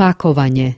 Pakovanje.